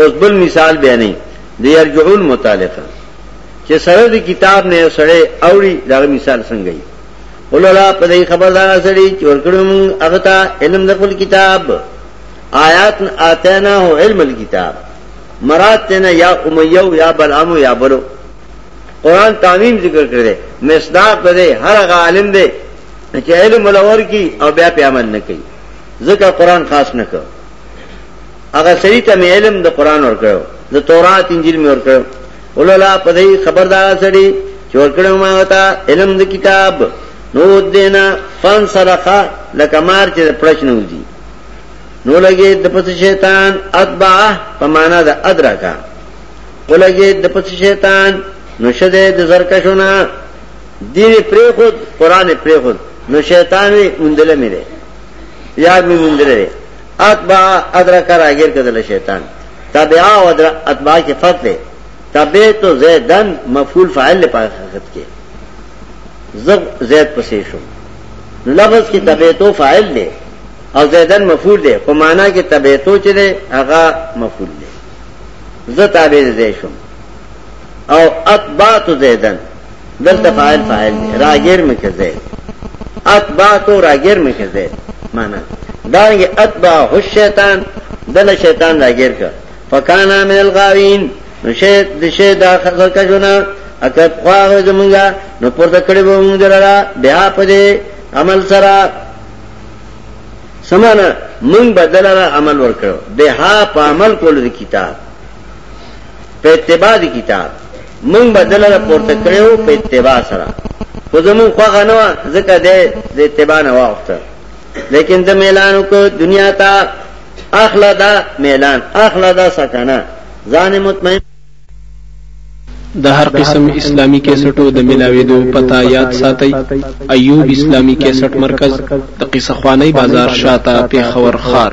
اوس بل مثال بیانې د یرجعون متعلق چې سره د کتاب نه سره اوړي دا مثال څنګه یې ولولا په دې خبر دا سړي چې ورکړم هغه ته علم د خپل کتاب آیات آتینا هو علم الكتاب مراد تینا یا امیو یا بلعمو یا بلو قرآن تعمیم ذکر کړی مصداق دې هر هغه عالم دې چې علم ولور کی او بیا په عمل نه کوي ځکه قرآن خاص نه کوي هغه سړي ته مې علم د قران ورکړو د تورات انجیل مې ورکړو ولولا په دې خبردار سړي چې ورکړو ما وتا علم د کتاب نو دینا فن سرقه لکه مار چې پرشن ودی نو لګي د پس شیطان اتبع په معنا د ادرکا ولګي د پس شیطان نو شده د زرکشونه دین پرې خود قران پرې خود نو شیطان وی مندل مې دی یاد مې مندل دی اتباع ادرکه راګیر کدل شیطان تابع او اتباع کې فرق دی تابع تو زیدن مفعول فاعل په حقیقت کې زب زید پسې شو نو لفظ کې تابع تو فاعل دی او زیدن مفعول دی په معنا کې تابع تو چې دی هغه مفعول دی زه تابع زید شوم او اتباع تو زیدن دلته فاعل فاعل راګر مکه زید اتباع تو راګر مکه زید معنا دا یې اتباع هو شیطان دل شیطان راګر کا فکانا من الغاوین نو شه د شه دا خزر کا جنا اکه خواغ زمونږه نو پورته کړي به مونږ درا بیا په دې عمل سره سمانه مونږ بدلره عمل ورکړو به ها په عمل کول د کتاب په اتباع دی کتاب مونږ بدل را پورته کړو په اتباع سره خو زمون خوغه نه ځکه د اتباع نه واخته لیکن د ميلان کو دنیا ته اخلا دا ميلان اخلا دا سکنه ځان مطمئن د هر قسم اسلامی کیسټو د ملاویدو پتا یاد ساتي ایوب اسلامی کیسټ مرکز د قصه خوانی بازار شاته پیښور خار